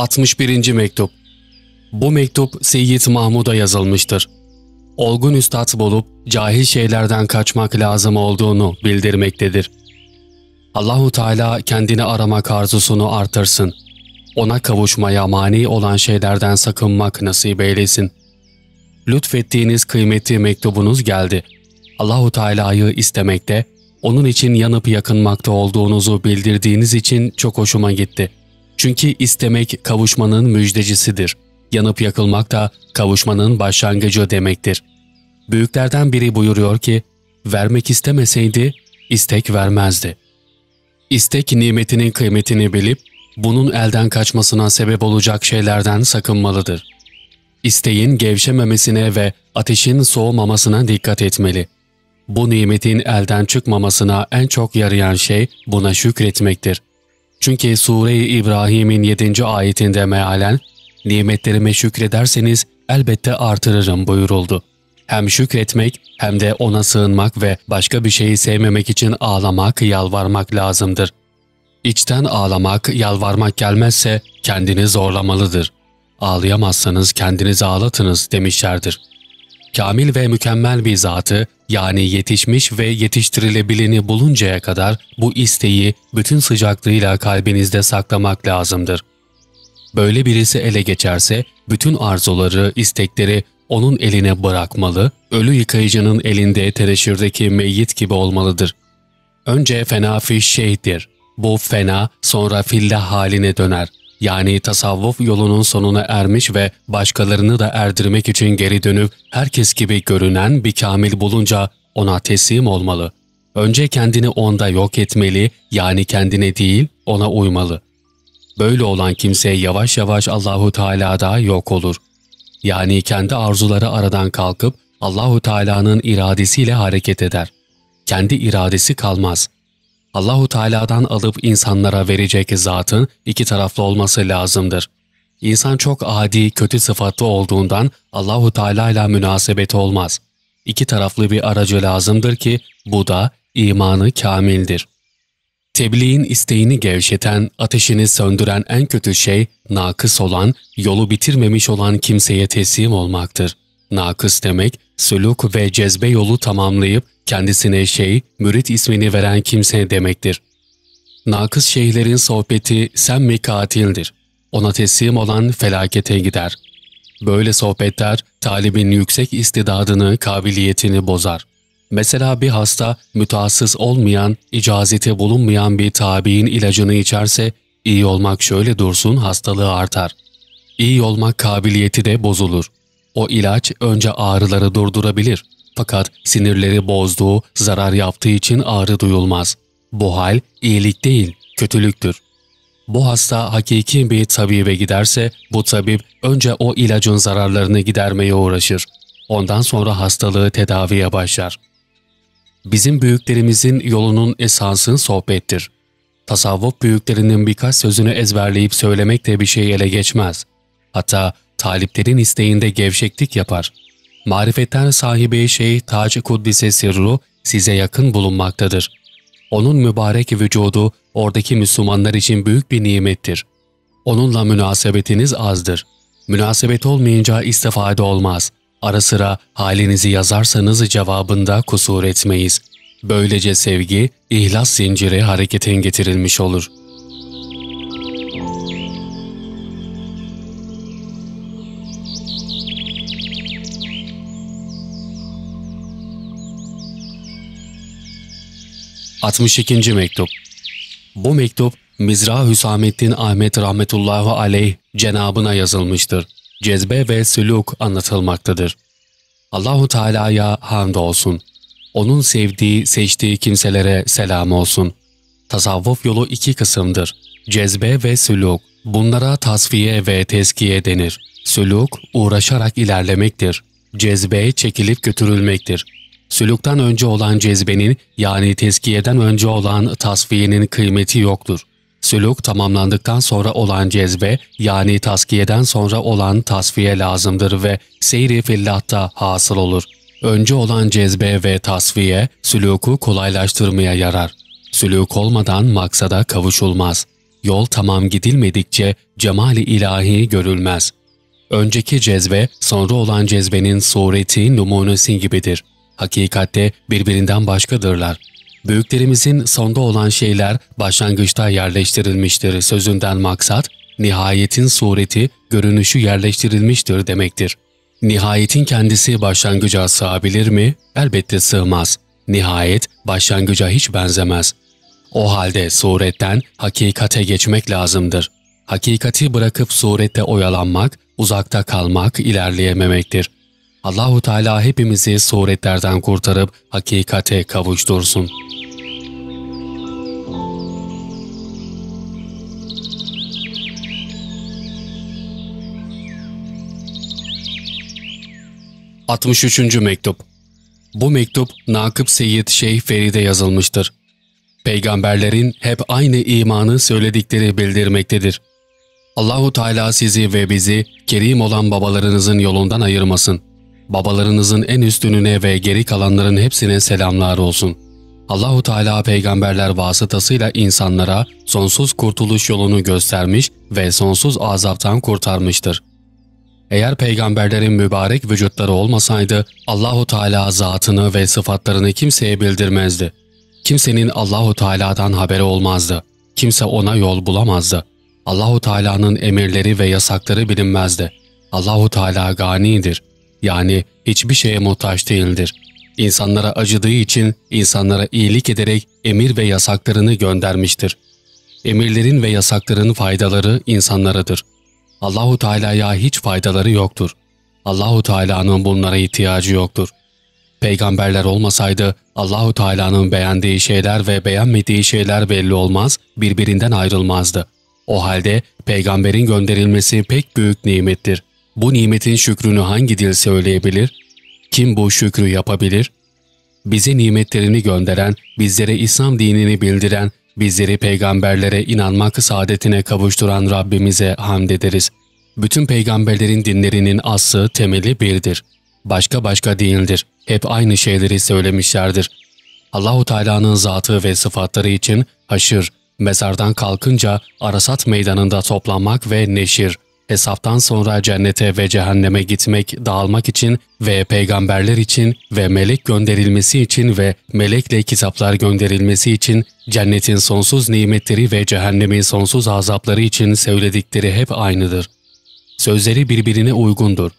61. Mektup Bu mektup Seyyid Mahmud'a yazılmıştır. Olgun üstad bulup cahil şeylerden kaçmak lazım olduğunu bildirmektedir. Allahu Teala kendini aramak arzusunu artırsın. Ona kavuşmaya mani olan şeylerden sakınmak nasip eylesin. Lütfettiğiniz kıymetli mektubunuz geldi. Allahu Teala'yı istemekte, onun için yanıp yakınmakta olduğunuzu bildirdiğiniz için çok hoşuma gitti. Çünkü istemek kavuşmanın müjdecisidir. Yanıp yakılmak da kavuşmanın başlangıcı demektir. Büyüklerden biri buyuruyor ki, vermek istemeseydi, istek vermezdi. İstek nimetinin kıymetini bilip, bunun elden kaçmasına sebep olacak şeylerden sakınmalıdır. İsteğin gevşememesine ve ateşin soğumamasına dikkat etmeli. Bu nimetin elden çıkmamasına en çok yarayan şey buna şükretmektir. Çünkü Sure-i İbrahim'in 7. ayetinde mealen, nimetlerime şükrederseniz elbette artırırım buyuruldu. Hem şükretmek hem de ona sığınmak ve başka bir şeyi sevmemek için ağlamak, yalvarmak lazımdır. İçten ağlamak, yalvarmak gelmezse kendini zorlamalıdır. Ağlayamazsanız kendinizi ağlatınız demişlerdir. Kamil ve mükemmel bir zatı yani yetişmiş ve yetiştirilebileni buluncaya kadar bu isteği bütün sıcaklığıyla kalbinizde saklamak lazımdır. Böyle birisi ele geçerse bütün arzuları, istekleri onun eline bırakmalı, ölü yıkayıcının elinde tereşirdeki meyyit gibi olmalıdır. Önce fena fiş şeydir. Bu fena sonra fillah haline döner. Yani tasavvuf yolunun sonuna ermiş ve başkalarını da erdirmek için geri dönüp herkes gibi görünen bir kamil bulunca ona teslim olmalı. Önce kendini onda yok etmeli, yani kendine değil ona uymalı. Böyle olan kimse yavaş yavaş Allahu Teala'da yok olur. Yani kendi arzuları aradan kalkıp Allahu Teala'nın iradesiyle hareket eder. Kendi iradesi kalmaz. Allahu Teala'dan alıp insanlara verecek zatın iki taraflı olması lazımdır. İnsan çok adi, kötü sıfatlı olduğundan Allahu Teala ile münasebeti olmaz. İki taraflı bir aracı lazımdır ki bu da imanı kamildir. Tebliğin isteğini gevşeten, ateşini söndüren en kötü şey, nakıs olan, yolu bitirmemiş olan kimseye teslim olmaktır. Nakıs demek, süluk ve cezbe yolu tamamlayıp kendisine şey, mürit ismini veren kimse demektir. Nakıs şeylerin sohbeti sen mi katildir. Ona teslim olan felakete gider. Böyle sohbetler talibin yüksek istidadını, kabiliyetini bozar. Mesela bir hasta mütehassıs olmayan, icazeti bulunmayan bir tabi'in ilacını içerse, iyi olmak şöyle dursun hastalığı artar. İyi olmak kabiliyeti de bozulur. O ilaç önce ağrıları durdurabilir fakat sinirleri bozduğu, zarar yaptığı için ağrı duyulmaz. Bu hal iyilik değil, kötülüktür. Bu hasta hakiki bir tabibe giderse bu tabip önce o ilacın zararlarını gidermeye uğraşır. Ondan sonra hastalığı tedaviye başlar. Bizim büyüklerimizin yolunun esası sohbettir. Tasavvuf büyüklerinin birkaç sözünü ezberleyip söylemek de bir şey ele geçmez. Hatta taliplerin isteğinde gevşeklik yapar. Marifetten sahibi şey Tac-ı Kuddise Sirru size yakın bulunmaktadır. Onun mübarek vücudu oradaki Müslümanlar için büyük bir nimettir. Onunla münasebetiniz azdır. Münasebet olmayınca istifade olmaz. Ara sıra halinizi yazarsanız cevabında kusur etmeyiz. Böylece sevgi, ihlas zinciri hareketin getirilmiş olur.'' 62. Mektup Bu mektup Mizra Hüsamettin Ahmet rahmetullahi aleyh cenabına yazılmıştır. Cezbe ve süluk anlatılmaktadır. Allahu Teala'ya hamd olsun. Onun sevdiği, seçtiği kimselere selam olsun. Tasavvuf yolu iki kısımdır. Cezbe ve süluk. Bunlara tasfiye ve tezkiye denir. Süluk, uğraşarak ilerlemektir. Cezbe, çekilip götürülmektir. Sülükten önce olan cezbenin yani tezkiyeden önce olan tasfiyenin kıymeti yoktur. Sülük tamamlandıktan sonra olan cezbe yani taskiyeden sonra olan tasfiye lazımdır ve seyri fillahta hasıl olur. Önce olan cezbe ve tasfiye sülûku kolaylaştırmaya yarar. Sülûk olmadan maksada kavuşulmaz. yol tamam gidilmedikçe cemali ilahi görülmez. Önceki cezve sonra olan cezvenin sureti numunesi gibidir. Hakikatte birbirinden başkadırlar. Büyüklerimizin sonda olan şeyler başlangıçta yerleştirilmiştir sözünden maksat, nihayetin sureti, görünüşü yerleştirilmiştir demektir. Nihayetin kendisi başlangıca sığabilir mi? Elbette sığmaz. Nihayet başlangıca hiç benzemez. O halde suretten hakikate geçmek lazımdır. Hakikati bırakıp surette oyalanmak, uzakta kalmak ilerleyememektir. Allahu Teala hepimizi suretlerden kurtarıp hakikate kavuştursun. Altmış üçüncü mektup Bu mektup Nakıp Seyyid Şeyh Feride yazılmıştır. Peygamberlerin hep aynı imanı söyledikleri bildirmektedir. Allahu Teala sizi ve bizi kerim olan babalarınızın yolundan ayırmasın. Babalarınızın en üstününe ve geri kalanların hepsine selamlar olsun. Allahu Teala peygamberler vasıtasıyla insanlara sonsuz kurtuluş yolunu göstermiş ve sonsuz azaptan kurtarmıştır. Eğer peygamberlerin mübarek vücutları olmasaydı Allahu Teala zatını ve sıfatlarını kimseye bildirmezdi. Kimsenin Allahu Teala'dan haberi olmazdı. Kimse ona yol bulamazdı. Allahu Teala'nın emirleri ve yasakları bilinmezdi. Allahu Teala ganidir. Yani hiçbir şeye muhtaç değildir. İnsanlara acıdığı için insanlara iyilik ederek emir ve yasaklarını göndermiştir. Emirlerin ve yasakların faydaları insanlaradır. Allahu Teala'ya hiç faydaları yoktur. Allahu Teala'nın bunlara ihtiyacı yoktur. Peygamberler olmasaydı Allahu Teala'nın beğendiği şeyler ve beğenmediği şeyler belli olmaz, birbirinden ayrılmazdı. O halde peygamberin gönderilmesi pek büyük nimettir. Bu nimetin şükrünü hangi dil söyleyebilir? Kim bu şükrü yapabilir? Bize nimetlerini gönderen, bizlere İslam dinini bildiren, bizleri peygamberlere inanmak saadetine kavuşturan Rabbimize hamd ederiz. Bütün peygamberlerin dinlerinin aslı, temeli birdir. Başka başka değildir. Hep aynı şeyleri söylemişlerdir. Allahu Teala'nın zatı ve sıfatları için haşır, mezardan kalkınca Arasat meydanında toplanmak ve neşir, hesaptan sonra cennete ve cehenneme gitmek, dağılmak için ve peygamberler için ve melek gönderilmesi için ve melekle kitaplar gönderilmesi için cennetin sonsuz nimetleri ve cehennemin sonsuz azapları için söyledikleri hep aynıdır. Sözleri birbirine uygundur.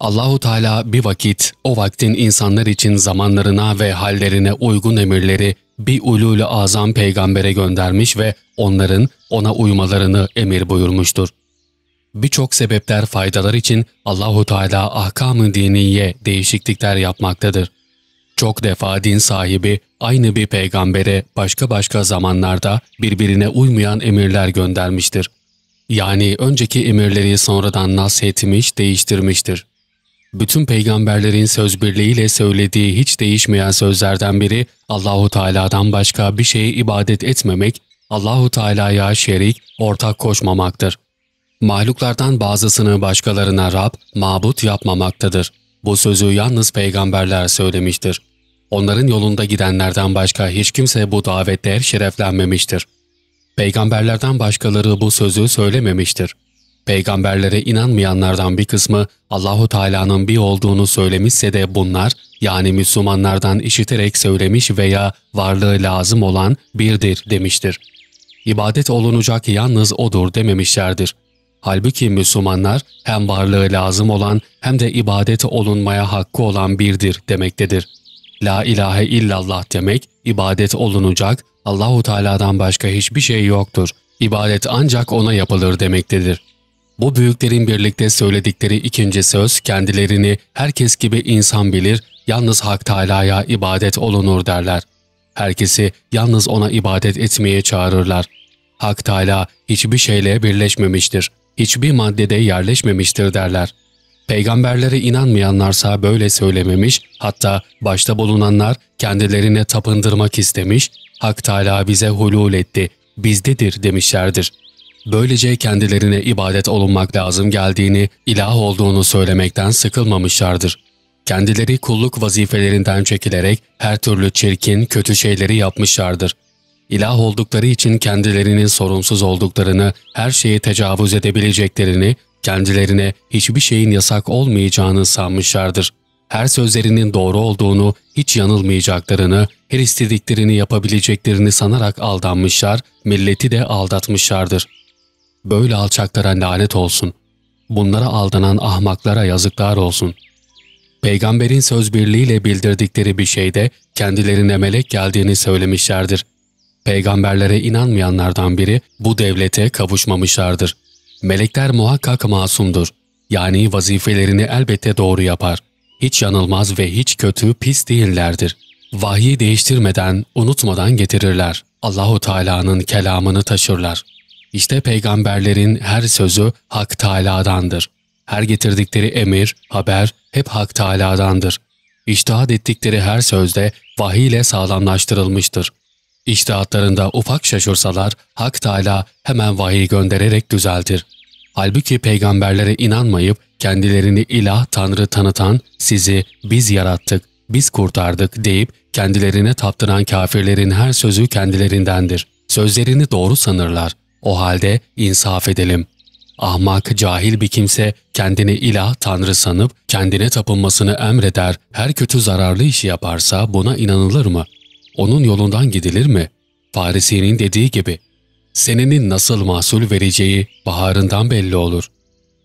Allahu Teala bir vakit o vaktin insanlar için zamanlarına ve hallerine uygun emirleri bir ulul azam peygambere göndermiş ve onların ona uymalarını emir buyurmuştur. Birçok sebepler faydalar için Allahu Teala ahkam-ı diniye değişiklikler yapmaktadır. Çok defa din sahibi aynı bir peygambere başka başka zamanlarda birbirine uymayan emirler göndermiştir. Yani önceki emirleri sonradan nashetmiş, değiştirmiştir. Bütün peygamberlerin söz birliğiyle söylediği hiç değişmeyen sözlerden biri Allahu Teala'dan başka bir şeye ibadet etmemek, Allahu Teala'ya şerik, ortak koşmamaktır. Mahluklardan bazısını başkalarına Rab, mabut yapmamaktadır. Bu sözü yalnız peygamberler söylemiştir. Onların yolunda gidenlerden başka hiç kimse bu davette şereflenmemiştir. Peygamberlerden başkaları bu sözü söylememiştir. Peygamberlere inanmayanlardan bir kısmı Allahu Teala'nın bir olduğunu söylemişse de bunlar yani Müslümanlardan işiterek söylemiş veya varlığı lazım olan birdir demiştir. İbadet olunacak yalnız odur dememişlerdir. Halbuki Müslümanlar hem varlığı lazım olan hem de ibadet olunmaya hakkı olan birdir demektedir. La ilahe illallah demek ibadet olunacak Allahu Teala'dan başka hiçbir şey yoktur. İbadet ancak ona yapılır demektedir. Bu büyüklerin birlikte söyledikleri ikinci söz kendilerini herkes gibi insan bilir, yalnız Hak Teala'ya ibadet olunur derler. Herkesi yalnız ona ibadet etmeye çağırırlar. Hak Teala hiçbir şeyle birleşmemiştir, hiçbir maddede yerleşmemiştir derler. Peygamberlere inanmayanlarsa böyle söylememiş, hatta başta bulunanlar kendilerine tapındırmak istemiş, Hak Teala bize hulul etti, bizdedir demişlerdir.'' Böylece kendilerine ibadet olunmak lazım geldiğini, ilah olduğunu söylemekten sıkılmamışlardır. Kendileri kulluk vazifelerinden çekilerek her türlü çirkin, kötü şeyleri yapmışlardır. İlah oldukları için kendilerinin sorumsuz olduklarını, her şeye tecavüz edebileceklerini, kendilerine hiçbir şeyin yasak olmayacağını sanmışlardır. Her sözlerinin doğru olduğunu, hiç yanılmayacaklarını, her istediklerini yapabileceklerini sanarak aldanmışlar, milleti de aldatmışlardır. Böyle alçaklara lanet olsun. Bunlara aldanan ahmaklara yazıklar olsun. Peygamberin söz birliğiyle bildirdikleri bir şeyde kendilerine melek geldiğini söylemişlerdir. Peygamberlere inanmayanlardan biri bu devlete kavuşmamışlardır. Melekler muhakkak masumdur. Yani vazifelerini elbette doğru yapar. Hiç yanılmaz ve hiç kötü, pis değillerdir. Vahyi değiştirmeden, unutmadan getirirler. Allahu Teala'nın kelamını taşırlar. İşte peygamberlerin her sözü Hak Teala'dandır. Her getirdikleri emir, haber hep Hak Teala'dandır. İçtihat ettikleri her sözde vahiy ile sağlamlaştırılmıştır. İçtihatlarında ufak şaşırsalar Hak Teala hemen vahiy göndererek düzeltir. Halbuki peygamberlere inanmayıp kendilerini ilah tanrı tanıtan sizi biz yarattık, biz kurtardık deyip kendilerine taptıran kafirlerin her sözü kendilerindendir. Sözlerini doğru sanırlar. O halde insaf edelim. Ahmak, cahil bir kimse kendini ilah, tanrı sanıp kendine tapınmasını emreder, her kötü zararlı işi yaparsa buna inanılır mı? Onun yolundan gidilir mi? Farisi'nin dediği gibi, senenin nasıl mahsul vereceği baharından belli olur.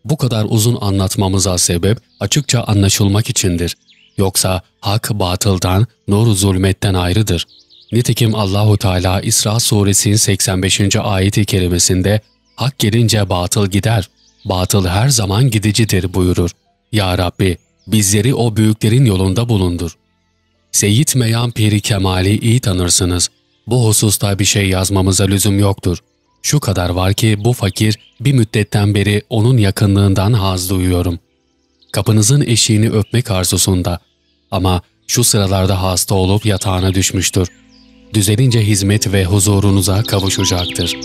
Bu kadar uzun anlatmamıza sebep açıkça anlaşılmak içindir. Yoksa hak batıldan, nur zulmetten ayrıdır. Nitekim Allahu Teala İsra suresinin 85. ayeti kerimesinde hak gelince batıl gider, batıl her zaman gidicidir buyurur. Ya Rabbi bizleri o büyüklerin yolunda bulundur. Seyyid Meyan Piri Kemal'i iyi tanırsınız. Bu hususta bir şey yazmamıza lüzum yoktur. Şu kadar var ki bu fakir bir müddetten beri onun yakınlığından haz duyuyorum. Kapınızın eşiğini öpmek arzusunda. Ama şu sıralarda hasta olup yatağına düşmüştür. Düzelince hizmet ve huzurunuza kavuşacaktır.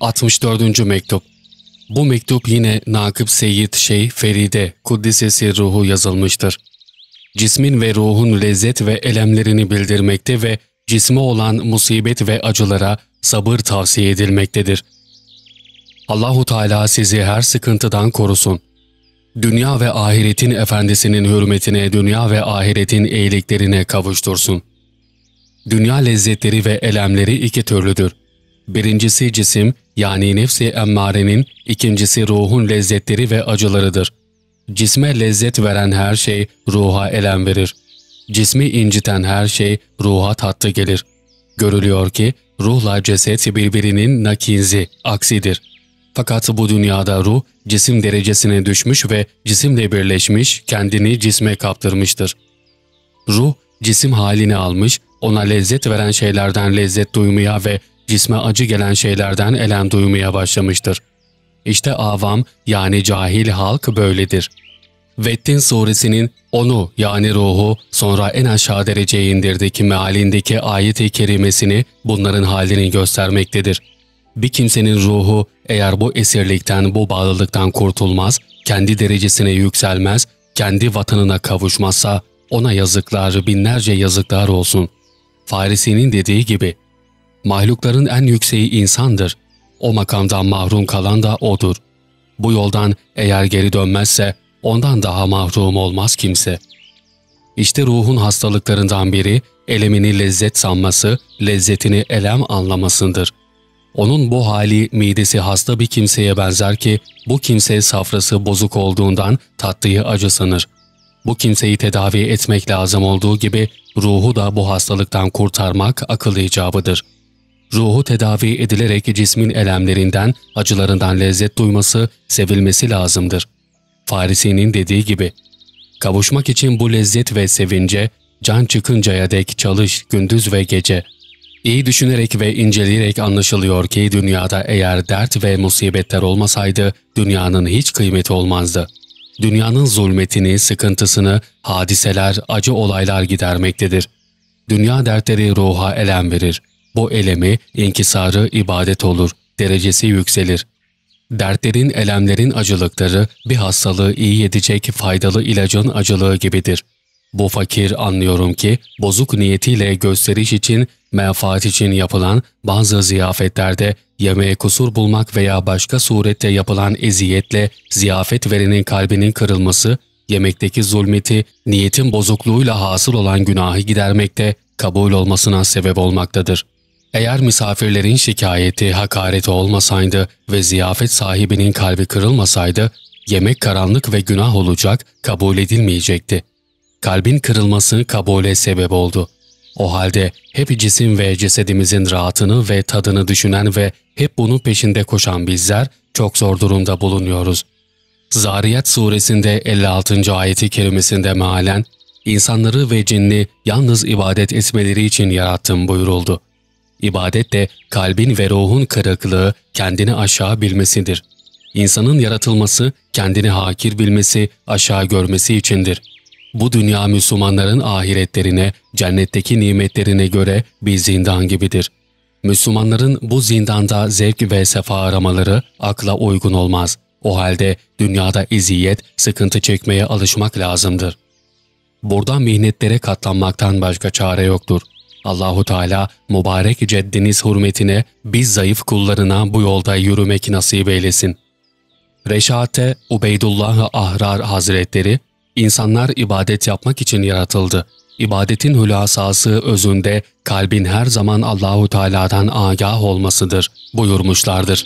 Altmış dördüncü Mektup Bu mektup yine Nakıp Seyyid Şeyh Feride Kuddisesi ruhu yazılmıştır. Cismin ve ruhun lezzet ve elemlerini bildirmekte ve cisme olan musibet ve acılara sabır tavsiye edilmektedir. Allahu Teala sizi her sıkıntıdan korusun. Dünya ve ahiretin efendisinin hürmetine dünya ve ahiretin iyiliklerine kavuştursun. Dünya lezzetleri ve elemleri iki türlüdür. Birincisi cisim yani nefsi emmarenin, ikincisi ruhun lezzetleri ve acılarıdır. Cisme lezzet veren her şey ruha elem verir. Cismi inciten her şey ruha tatlı gelir. Görülüyor ki ruhla ceset birbirinin nakinzi, aksidir. Fakat bu dünyada ruh cisim derecesine düşmüş ve cisimle birleşmiş, kendini cisme kaptırmıştır. Ruh cisim halini almış, ona lezzet veren şeylerden lezzet duymaya ve cisme acı gelen şeylerden elem duymaya başlamıştır. İşte avam yani cahil halk böyledir. Vettin suresinin onu yani ruhu sonra en aşağı dereceye indirdik mealindeki ayet-i kerimesini bunların halini göstermektedir. Bir kimsenin ruhu eğer bu esirlikten, bu bağlılıktan kurtulmaz, kendi derecesine yükselmez, kendi vatanına kavuşmazsa ona yazıklar, binlerce yazıklar olsun. Farisi'nin dediği gibi, mahlukların en yükseği insandır. O makamdan mahrum kalan da O'dur. Bu yoldan eğer geri dönmezse ondan daha mahrum olmaz kimse. İşte ruhun hastalıklarından biri elemini lezzet sanması, lezzetini elem anlamasındır. Onun bu hali midesi hasta bir kimseye benzer ki bu kimse safrası bozuk olduğundan tatlıyı acı sanır. Bu kimseyi tedavi etmek lazım olduğu gibi ruhu da bu hastalıktan kurtarmak akıl icabıdır. Ruhu tedavi edilerek cismin elemlerinden, acılarından lezzet duyması, sevilmesi lazımdır. Farisi'nin dediği gibi, kavuşmak için bu lezzet ve sevince, can çıkıncaya dek çalış gündüz ve gece.'' İyi düşünerek ve inceleyerek anlaşılıyor ki dünyada eğer dert ve musibetler olmasaydı dünyanın hiç kıymeti olmazdı. Dünyanın zulmetini, sıkıntısını hadiseler, acı olaylar gidermektedir. Dünya dertleri ruha elem verir. Bu elemi, inkisarı ibadet olur, derecesi yükselir. Dertlerin, elemlerin acılıkları bir hastalığı iyi edecek faydalı ilacın acılığı gibidir. Bu fakir anlıyorum ki bozuk niyetiyle gösteriş için, menfaat için yapılan bazı ziyafetlerde yemeğe kusur bulmak veya başka surette yapılan eziyetle ziyafet verenin kalbinin kırılması, yemekteki zulmeti, niyetin bozukluğuyla hasıl olan günahı gidermekte kabul olmasına sebep olmaktadır. Eğer misafirlerin şikayeti, hakareti olmasaydı ve ziyafet sahibinin kalbi kırılmasaydı, yemek karanlık ve günah olacak, kabul edilmeyecekti. Kalbin kırılması kabule sebep oldu. O halde hep cisim ve cesedimizin rahatını ve tadını düşünen ve hep bunun peşinde koşan bizler çok zor durumda bulunuyoruz. Zariyat suresinde 56. ayeti kerimesinde mealen, insanları ve cinni yalnız ibadet etmeleri için yarattım buyuruldu. İbadet de kalbin ve ruhun kırıklığı kendini aşağı bilmesidir. İnsanın yaratılması kendini hakir bilmesi, aşağı görmesi içindir. Bu dünya Müslümanların ahiretlerine, cennetteki nimetlerine göre bir zindan gibidir. Müslümanların bu zindanda zevk ve sefa aramaları akla uygun olmaz. O halde dünyada iziyet, sıkıntı çekmeye alışmak lazımdır. Buradan mihnetlere katlanmaktan başka çare yoktur. Allahu Teala mübarek ceddiniz hürmetine biz zayıf kullarına bu yolda yürümek nasip eylesin. Reşate Ubeydullah Ahrar Hazretleri, insanlar ibadet yapmak için yaratıldı. İbadetin hülasası özünde kalbin her zaman Allahu Teala'dan agah olmasıdır buyurmuşlardır.